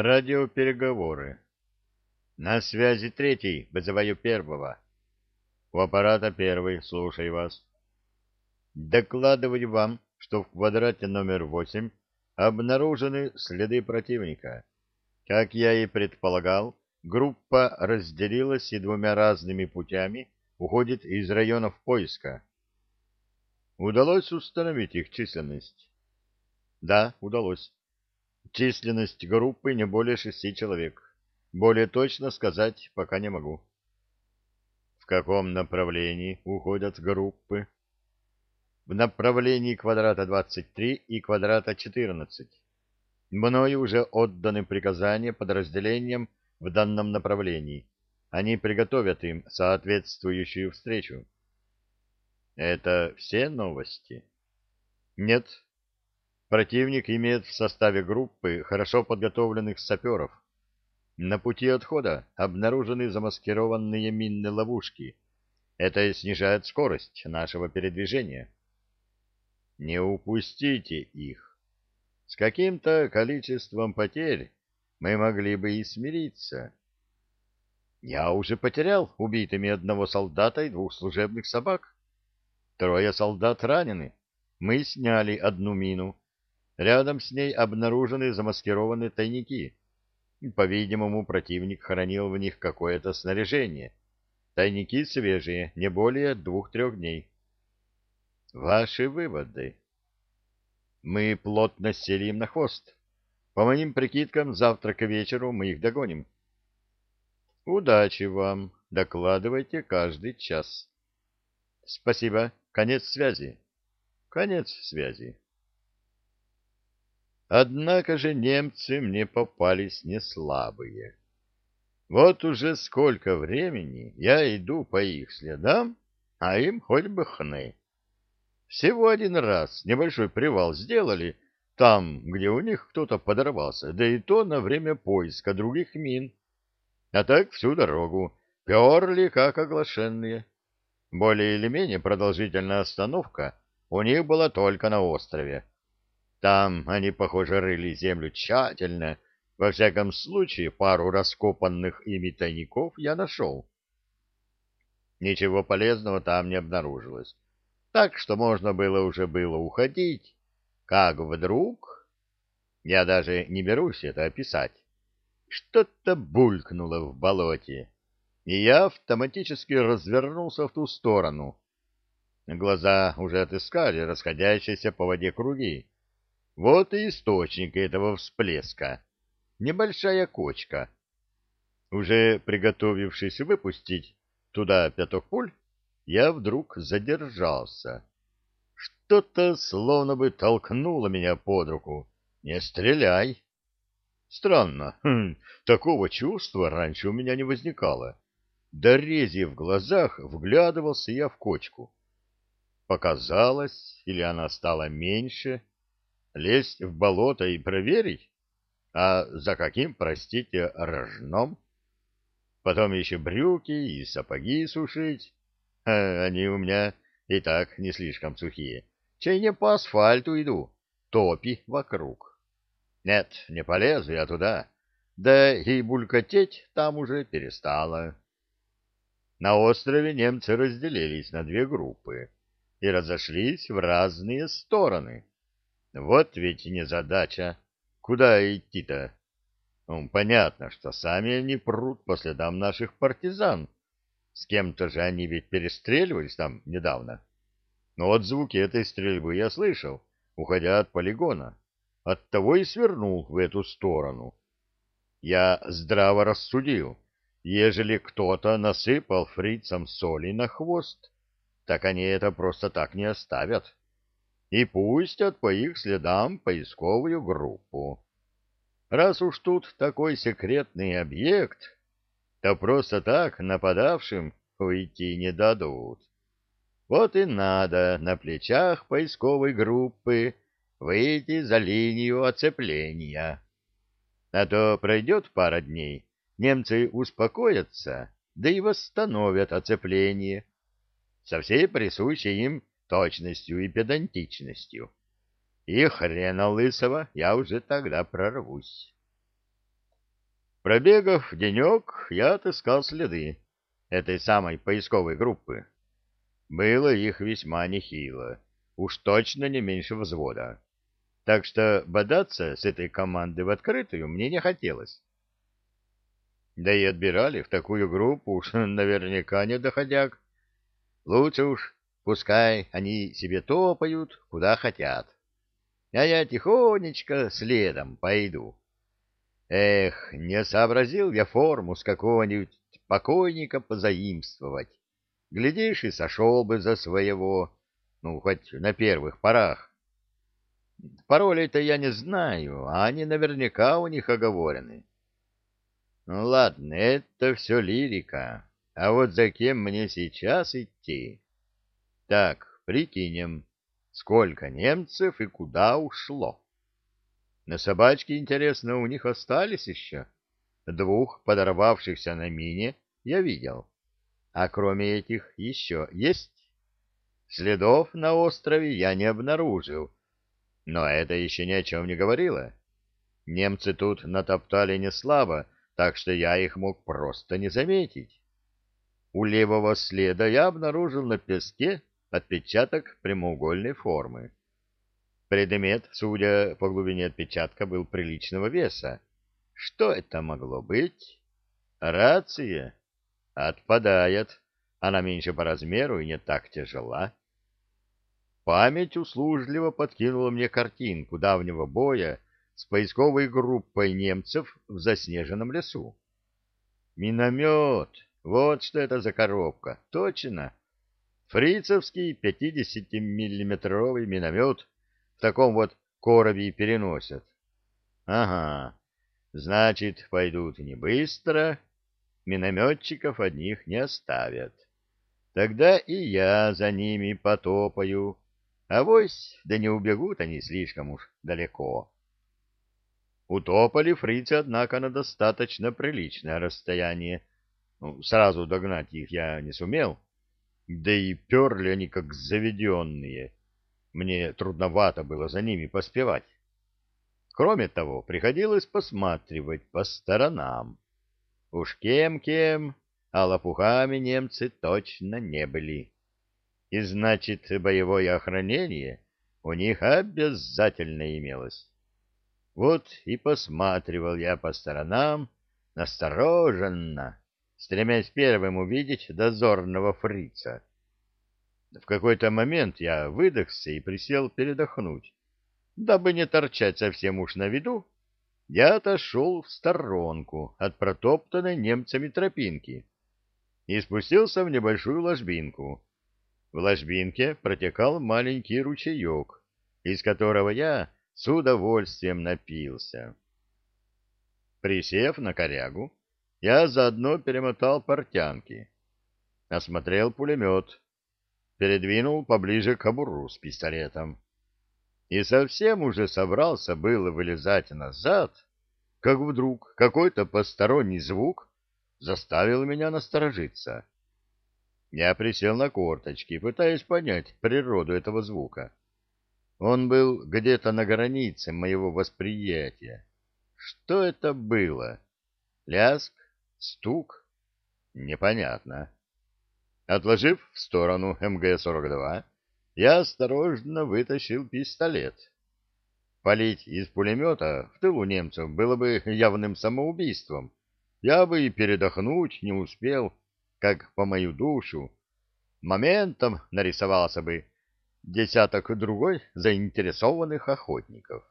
Радиопереговоры. На связи третий, вызываю первого. У аппарата первый, слушаю вас. Докладываю вам, что в квадрате номер восемь обнаружены следы противника. Как я и предполагал, группа разделилась и двумя разными путями уходит из районов поиска. Удалось установить их численность? Да, удалось. Численность группы не более шести человек. Более точно сказать пока не могу. В каком направлении уходят группы? В направлении квадрата 23 и квадрата 14. Мною уже отданы приказания подразделениям в данном направлении. Они приготовят им соответствующую встречу. Это все новости? Нет, Противник имеет в составе группы хорошо подготовленных саперов. На пути отхода обнаружены замаскированные минные ловушки. Это снижает скорость нашего передвижения. Не упустите их. С каким-то количеством потерь мы могли бы и смириться. Я уже потерял убитыми одного солдата и двух служебных собак. Трое солдат ранены. Мы сняли одну мину Рядом с ней обнаружены замаскированные тайники. По-видимому, противник хранил в них какое-то снаряжение. Тайники свежие, не более двух-трех дней. Ваши выводы. Мы плотно сели им на хвост. По моим прикидкам, завтра к вечеру мы их догоним. Удачи вам. Докладывайте каждый час. Спасибо. Конец связи. Конец связи. Однако же немцы мне попались не слабые. Вот уже сколько времени я иду по их следам, а им хоть бы хны. Всего один раз небольшой привал сделали там, где у них кто-то подорвался, да и то на время поиска других мин. А так всю дорогу перли как оглашенные. Более или менее продолжительная остановка у них была только на острове. Там они, похоже, рыли землю тщательно. Во всяком случае, пару раскопанных ими тайников я нашел. Ничего полезного там не обнаружилось. Так что можно было уже было уходить. Как вдруг... Я даже не берусь это описать. Что-то булькнуло в болоте, и я автоматически развернулся в ту сторону. Глаза уже отыскали расходящиеся по воде круги. Вот и источник этого всплеска. Небольшая кочка. Уже приготовившись выпустить туда пяток пуль, я вдруг задержался. Что-то словно бы толкнуло меня под руку. «Не стреляй!» Странно, хм, такого чувства раньше у меня не возникало. Дорези в глазах вглядывался я в кочку. Показалось, или она стала меньше, Лезть в болото и проверить? А за каким, простите, рожном? Потом еще брюки и сапоги сушить. А они у меня и так не слишком сухие. Чай не по асфальту иду, топи вокруг. Нет, не полезу я туда. Да и булькотеть там уже перестало. На острове немцы разделились на две группы и разошлись в разные стороны. Вот ведь не задача. Куда идти-то? Ну, понятно, что сами они прут по следам наших партизан. С кем-то же они ведь перестреливались там недавно. Но вот звуки этой стрельбы я слышал, уходя от полигона. Оттого и свернул в эту сторону. Я здраво рассудил, ежели кто-то насыпал фрицам соли на хвост, так они это просто так не оставят и пустят по их следам поисковую группу. Раз уж тут такой секретный объект, то просто так нападавшим уйти не дадут. Вот и надо на плечах поисковой группы выйти за линию оцепления. А то пройдет пара дней, немцы успокоятся, да и восстановят оцепление со всей присущей им точностью и педантичностью. И хрена лысого я уже тогда прорвусь. Пробегав денек, я отыскал следы этой самой поисковой группы. Было их весьма нехило, уж точно не меньше взвода. Так что бодаться с этой командой в открытую мне не хотелось. Да и отбирали в такую группу уж наверняка не доходяг. Лучше уж пускай они себе топают, куда хотят. А я тихонечко следом пойду. Эх, не сообразил я форму с какого-нибудь покойника позаимствовать. Глядишь, и сошел бы за своего, ну, хоть на первых порах. Паролей-то я не знаю, а они наверняка у них оговорены. Ну, ладно, это все лирика. А вот за кем мне сейчас идти? Так, прикинем, сколько немцев и куда ушло. На собачке, интересно, у них остались еще? Двух подорвавшихся на мине я видел. А кроме этих еще есть? Следов на острове я не обнаружил. Но это еще ни о чем не говорило. Немцы тут натоптали не слабо, так что я их мог просто не заметить. У левого следа я обнаружил на песке отпечаток прямоугольной формы. Предмет, судя по глубине отпечатка, был приличного веса. Что это могло быть? Рация? Отпадает. Она меньше по размеру и не так тяжела. Память услужливо подкинула мне картинку давнего боя с поисковой группой немцев в заснеженном лесу. Миномет! Вот что это за коробка! Точно! Фрицевский 50-миллиметровый миномет в таком вот коробе переносят. Ага, значит, пойдут не быстро, минометчиков одних не оставят. Тогда и я за ними потопаю. Авось, да не убегут они слишком уж далеко. Утопали фрицы, однако, на достаточно приличное расстояние. Ну, сразу догнать их я не сумел. Да и перли они как заведенные. Мне трудновато было за ними поспевать. Кроме того, приходилось посматривать по сторонам. Уж кем-кем, а лопухами немцы точно не были. И значит, боевое охранение у них обязательно имелось. Вот и посматривал я по сторонам, настороженно, стремясь первым увидеть дозорного фрица. В какой-то момент я выдохся и присел передохнуть. Дабы не торчать совсем уж на виду, я отошел в сторонку от протоптанной немцами тропинки и спустился в небольшую ложбинку. В ложбинке протекал маленький ручеек, из которого я с удовольствием напился. Присев на корягу, я заодно перемотал портянки, осмотрел пулемет, передвинул поближе к с пистолетом и совсем уже собрался было вылезать назад, как вдруг какой-то посторонний звук заставил меня насторожиться. Я присел на корточки, пытаясь понять природу этого звука. Он был где-то на границе моего восприятия. Что это было? Ляск? Стук? Непонятно. Отложив в сторону МГ-42, я осторожно вытащил пистолет. Полить из пулемета в тылу немцев было бы явным самоубийством. Я бы и передохнуть не успел, как по мою душу. Моментом нарисовался бы десяток другой заинтересованных охотников.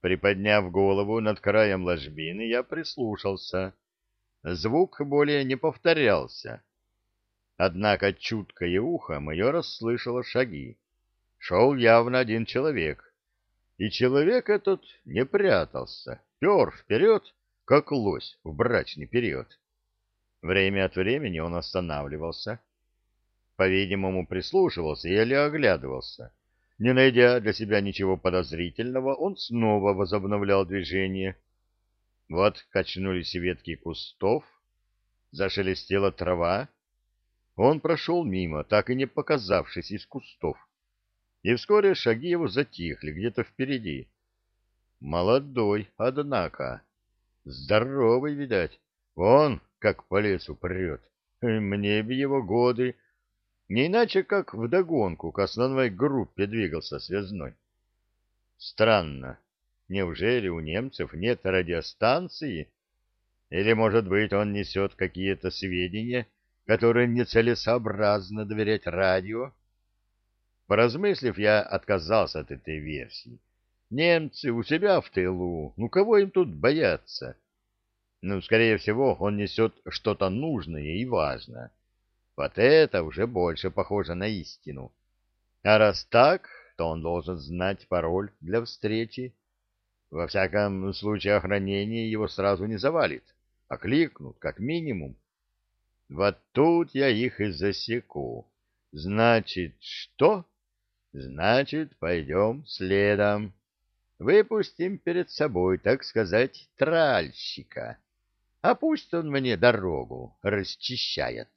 Приподняв голову над краем ложбины, я прислушался. Звук более не повторялся. Однако чуткое ухо мое расслышало шаги. Шел явно один человек. И человек этот не прятался, пер вперед, как лось в брачный период. Время от времени он останавливался по-видимому, прислушивался или оглядывался. Не найдя для себя ничего подозрительного, он снова возобновлял движение. Вот качнулись ветки кустов, зашелестела трава. Он прошел мимо, так и не показавшись из кустов. И вскоре шаги его затихли где-то впереди. Молодой, однако. Здоровый, видать. Вон, как по лесу прет. Мне б его годы. Не иначе, как вдогонку к основной группе двигался связной. Странно. Неужели у немцев нет радиостанции? Или, может быть, он несет какие-то сведения, которые нецелесообразно доверять радио? Поразмыслив, я отказался от этой версии. Немцы у себя в тылу, ну кого им тут бояться? Ну, скорее всего, он несет что-то нужное и важное. Вот это уже больше похоже на истину. А раз так, то он должен знать пароль для встречи. Во всяком случае, охранение его сразу не завалит, а кликнут, как минимум. Вот тут я их и засеку. Значит, что? Значит, пойдем следом. Выпустим перед собой, так сказать, тральщика. А пусть он мне дорогу расчищает.